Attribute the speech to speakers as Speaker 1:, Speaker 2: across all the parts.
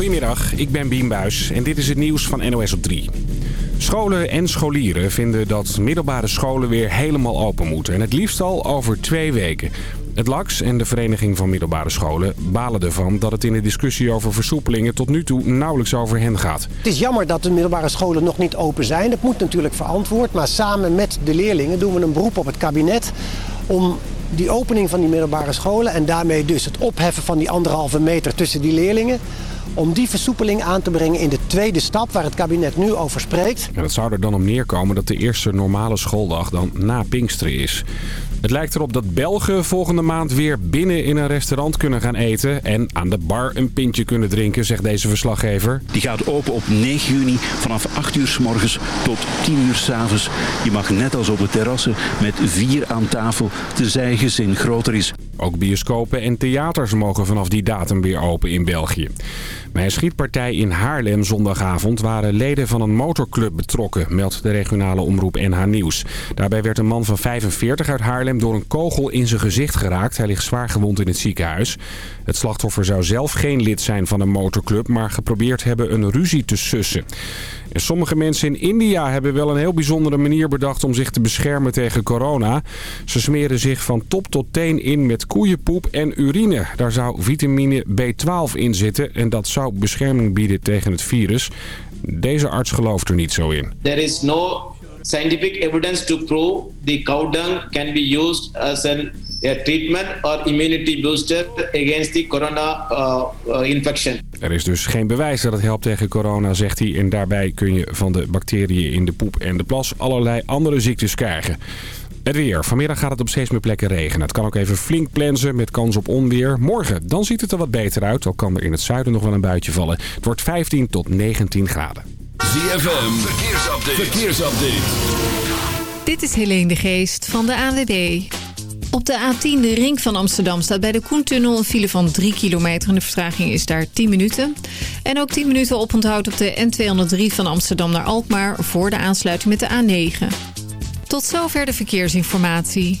Speaker 1: Goedemiddag, ik ben Bien Buis en dit is het nieuws van NOS op 3. Scholen en scholieren vinden dat middelbare scholen weer helemaal open moeten. En het liefst al over twee weken. Het LAX en de Vereniging van Middelbare Scholen balen ervan dat het in de discussie over versoepelingen tot nu toe nauwelijks over hen gaat.
Speaker 2: Het is jammer dat de middelbare scholen nog niet open zijn. Dat moet natuurlijk verantwoord. Maar samen met de leerlingen doen we een beroep op het kabinet om die opening van die middelbare scholen en daarmee dus het opheffen van die anderhalve meter tussen die leerlingen om die versoepeling aan te brengen in de tweede stap waar het kabinet nu over spreekt.
Speaker 1: En dat zou er dan om neerkomen dat de eerste normale schooldag dan na Pinksteren is. Het lijkt erop dat Belgen volgende maand weer binnen in een restaurant kunnen gaan eten... en aan de bar een pintje kunnen drinken, zegt deze verslaggever.
Speaker 3: Die gaat open op 9 juni vanaf 8 uur s morgens tot 10 uur s avonds. Je mag net als op de terrassen met vier aan tafel, tenzij gezin groter is.
Speaker 1: Ook bioscopen en theaters mogen vanaf die datum weer open in België. Bij een schietpartij in Haarlem zondagavond waren leden van een motorclub betrokken, meldt de regionale omroep NH Nieuws. Daarbij werd een man van 45 uit Haarlem door een kogel in zijn gezicht geraakt. Hij ligt zwaar gewond in het ziekenhuis. Het slachtoffer zou zelf geen lid zijn van een motorclub, maar geprobeerd hebben een ruzie te sussen. En sommige mensen in India hebben wel een heel bijzondere manier bedacht om zich te beschermen tegen corona. Ze smeren zich van top tot teen in met koeienpoep en urine. Daar zou vitamine B12 in zitten en dat zou bescherming bieden tegen het virus. Deze arts gelooft er niet zo in.
Speaker 4: There is no scientific evidence to prove the cow dung can be used as an a treatment or immunity booster against the corona uh, uh, infection.
Speaker 1: Er is dus geen bewijs dat het helpt tegen corona, zegt hij. En daarbij kun je van de bacteriën in de poep en de plas allerlei andere ziektes krijgen. Het weer. Vanmiddag gaat het op steeds meer plekken regenen. Het kan ook even flink plensen met kans op onweer. Morgen, dan ziet het er wat beter uit. Al kan er in het zuiden nog wel een buitje vallen. Het wordt 15 tot 19 graden.
Speaker 5: ZFM, verkeersupdate. verkeersupdate.
Speaker 6: Dit is Helene de Geest van de ANWB. Op de A10, de ring van Amsterdam, staat bij de Koentunnel een file van 3 kilometer. En de vertraging is daar 10 minuten. En ook 10 minuten oponthoud op de N203 van Amsterdam naar Alkmaar... voor de aansluiting met de A9. Tot zover de verkeersinformatie.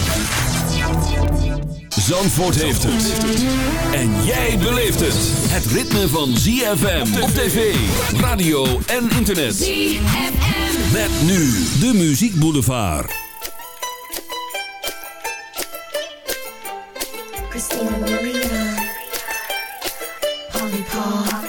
Speaker 5: Zandvoort heeft het. En jij beleeft het. Het ritme van ZFM op tv, radio en internet. ZFM. Met nu de Muziek Boulevard.
Speaker 7: Christina Milian, Polly Paul,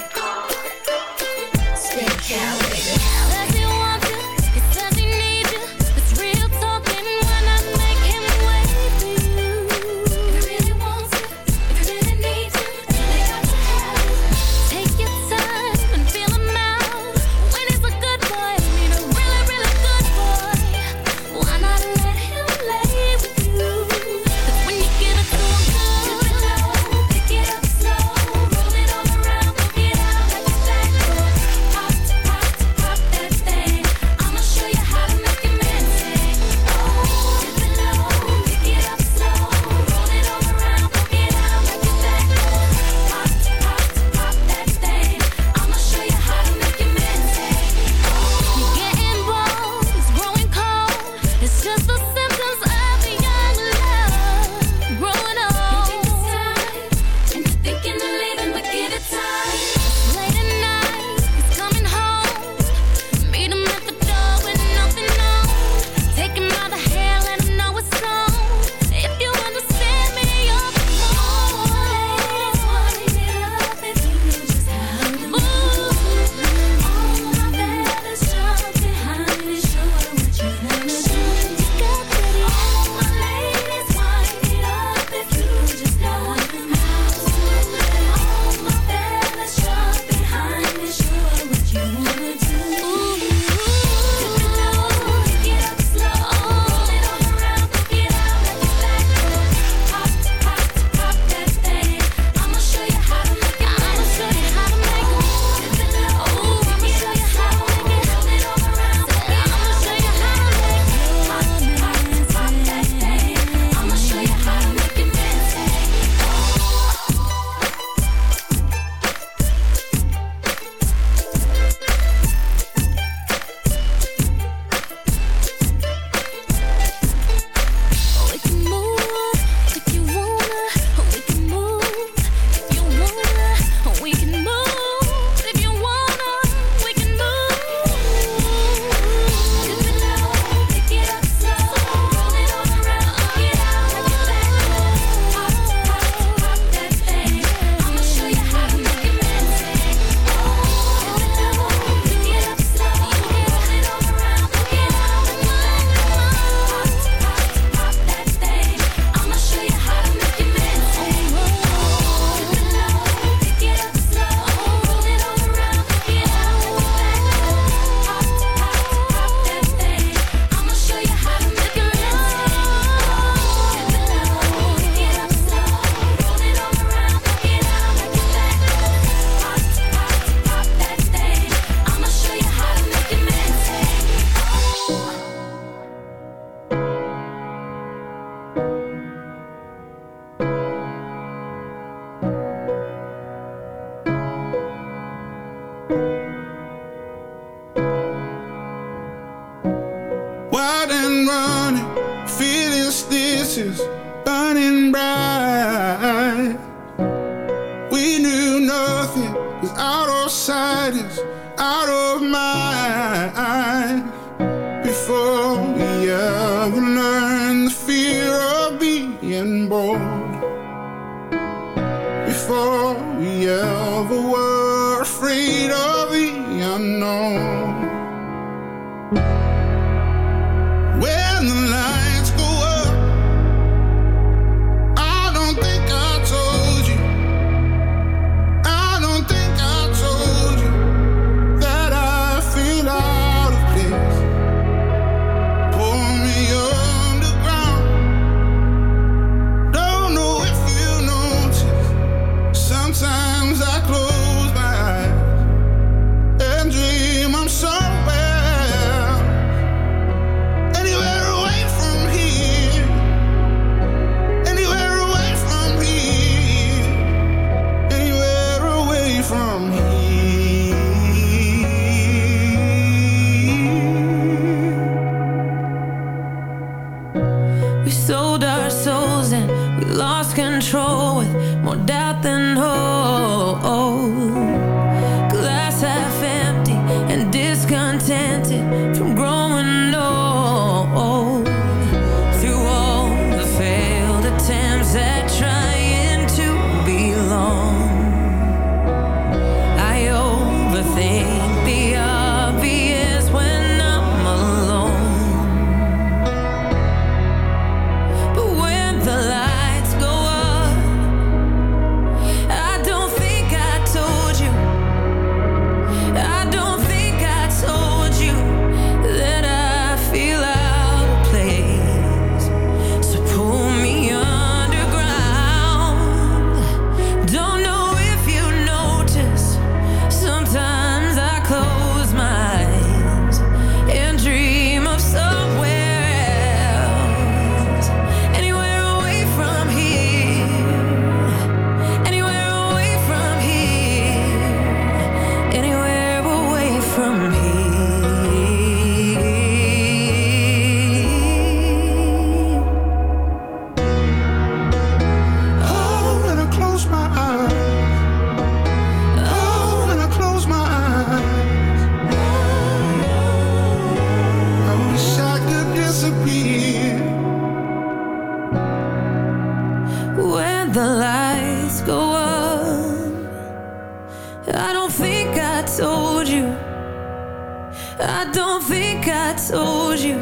Speaker 8: don't think I told you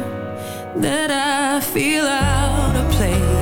Speaker 8: that I feel out of place.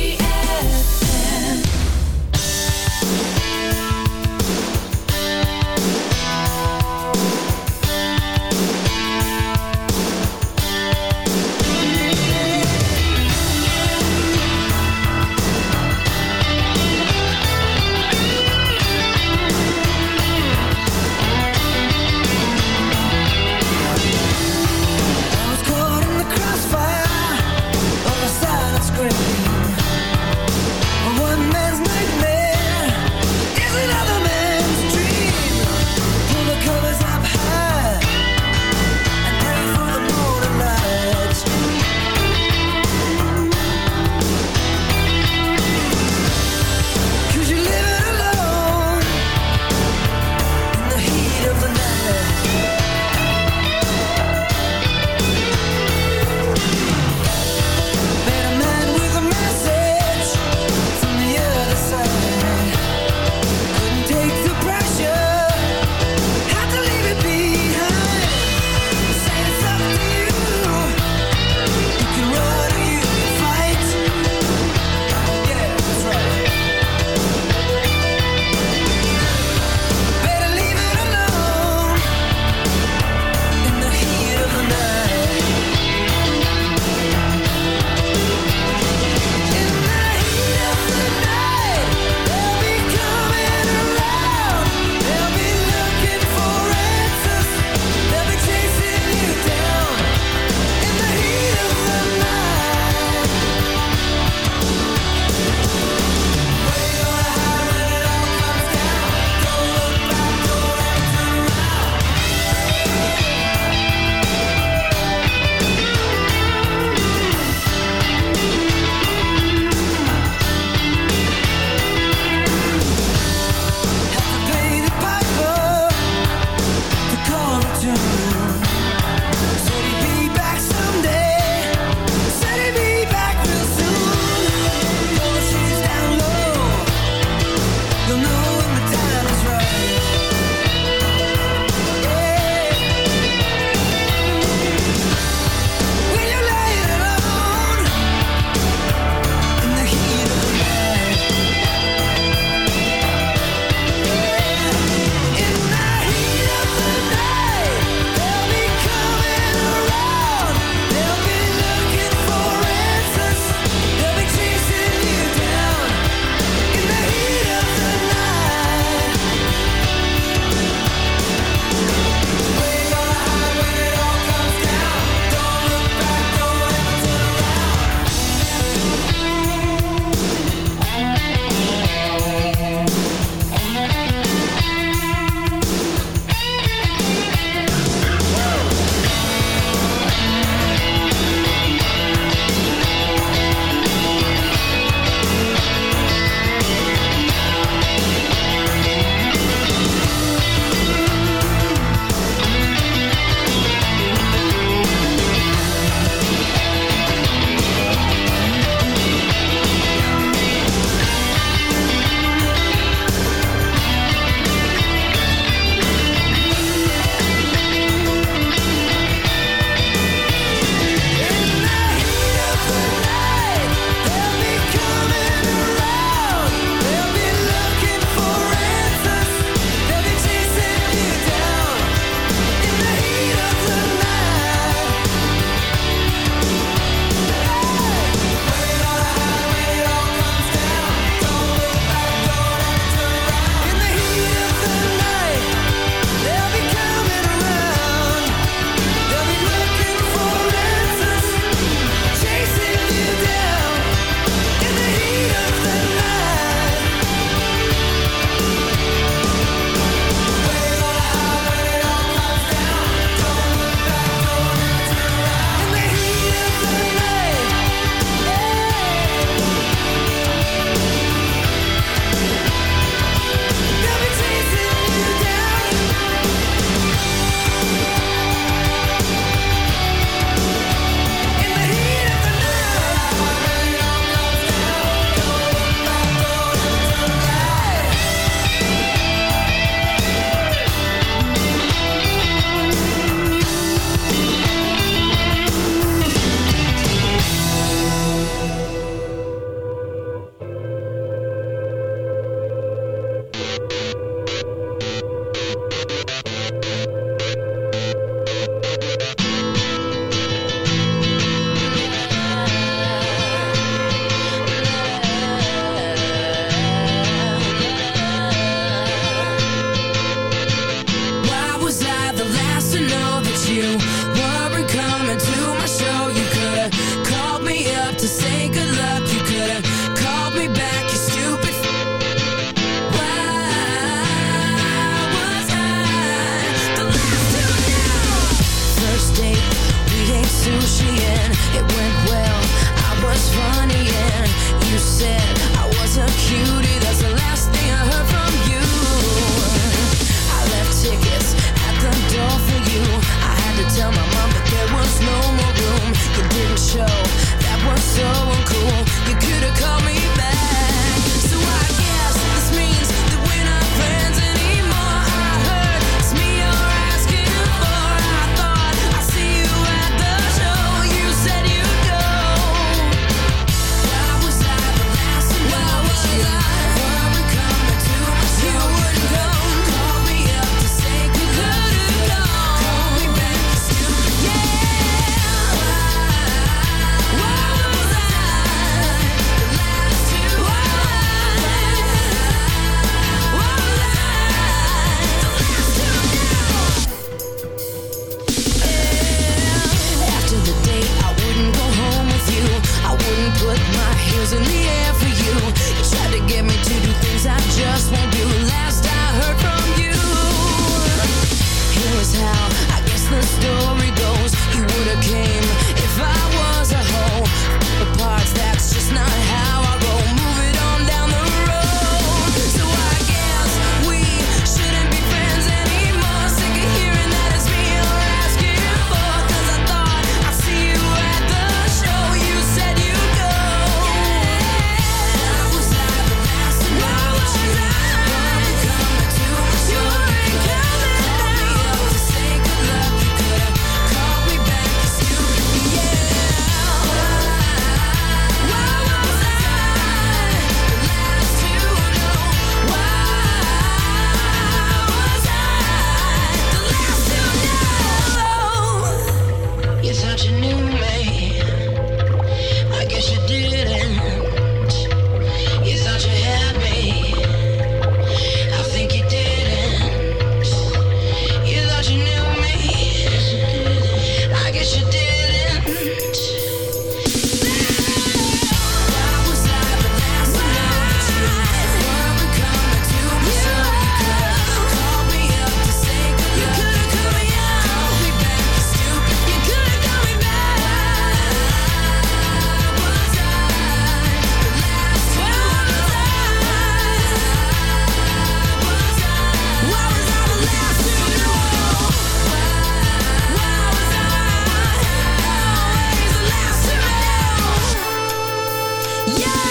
Speaker 9: Yeah.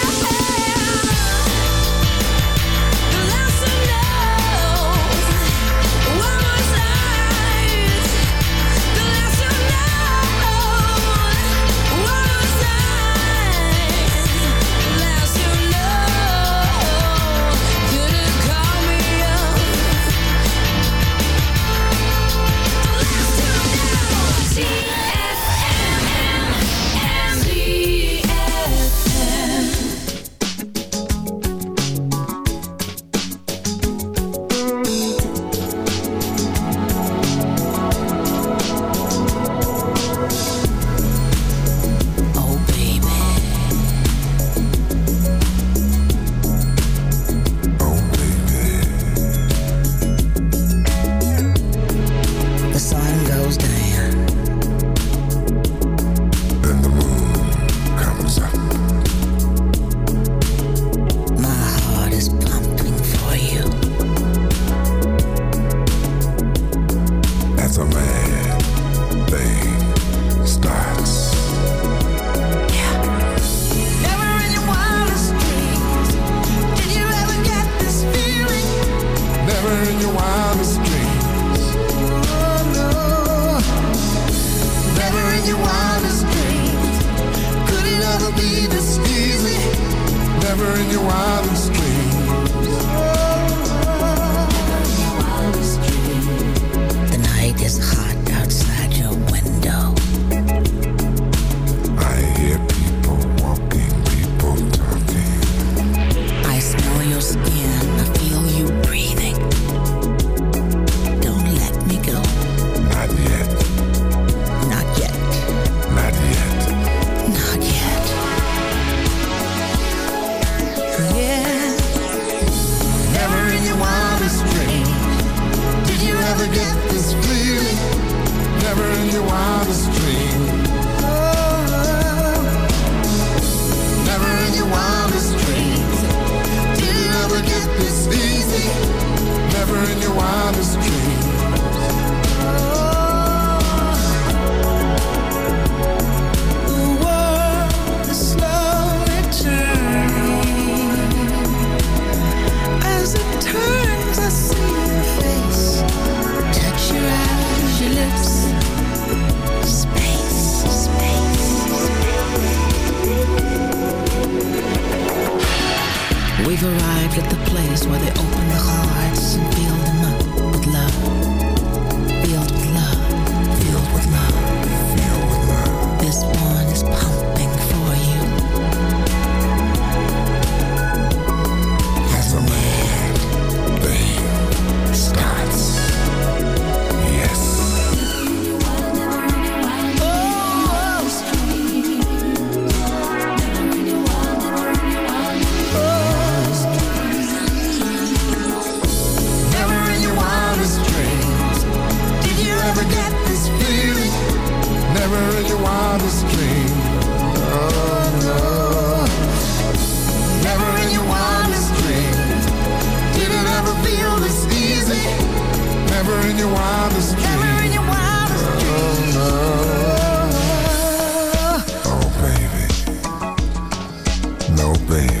Speaker 9: Baby.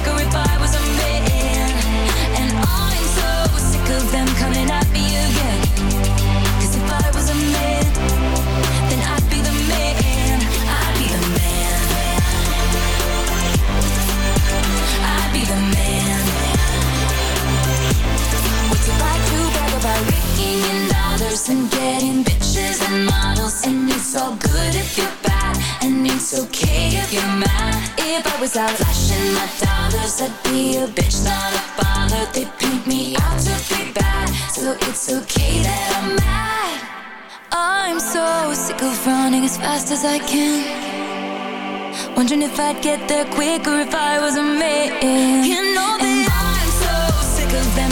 Speaker 10: Wondering if I'd get there quicker if I was a man. You know that I'm so sick of them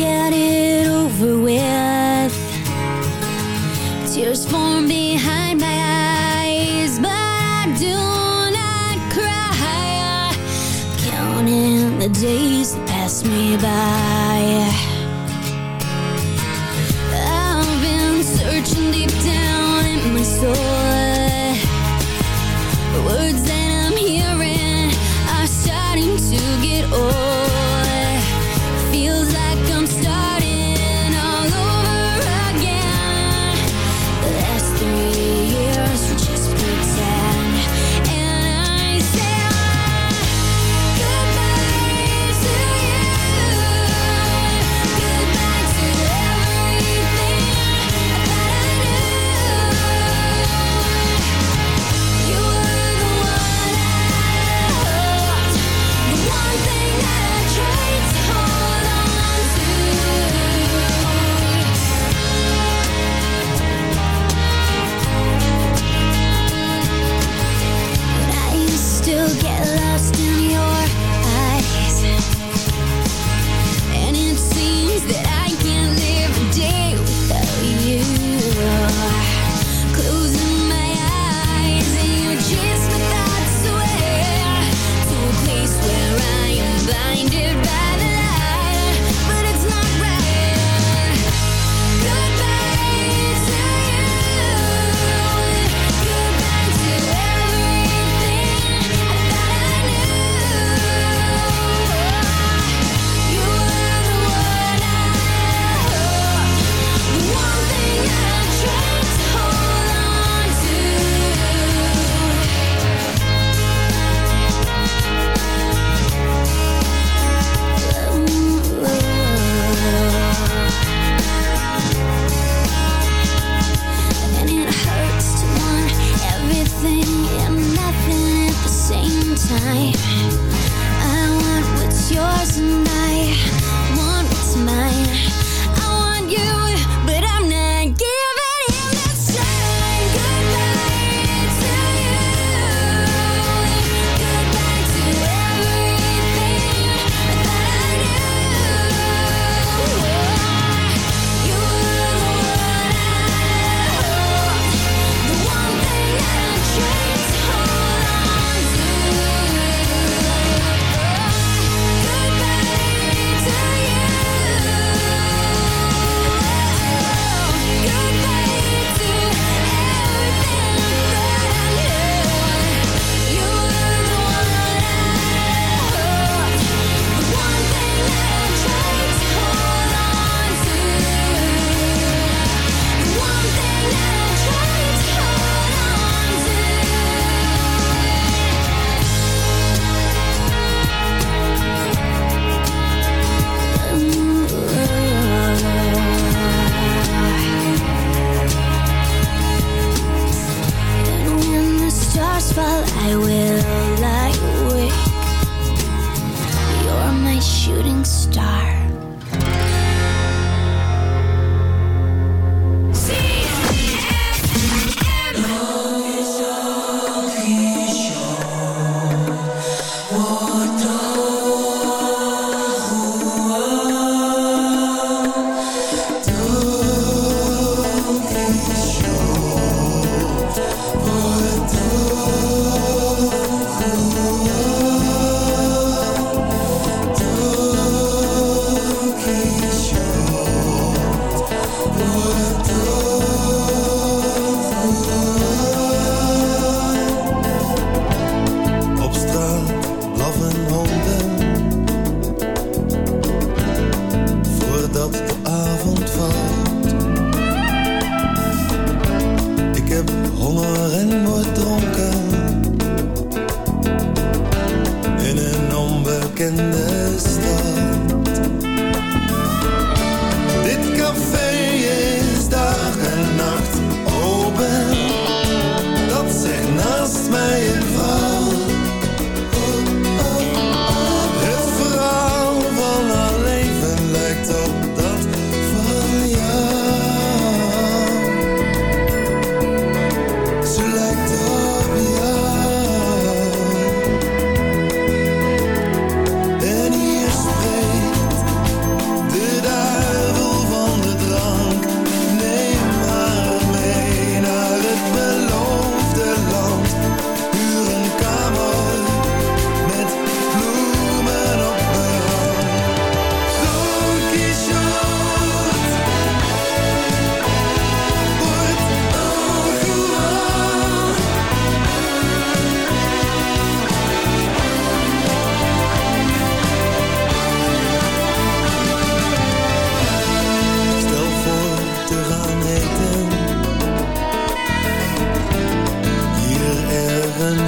Speaker 9: get it
Speaker 10: over with. Tears form behind my eyes, but I do not cry. Counting the days that pass me by. I've been searching deep down in my soul.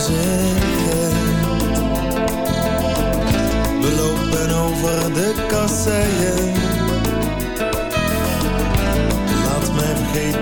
Speaker 10: zeggen. We lopen over
Speaker 11: de kasseien.
Speaker 5: Laat mij vergeten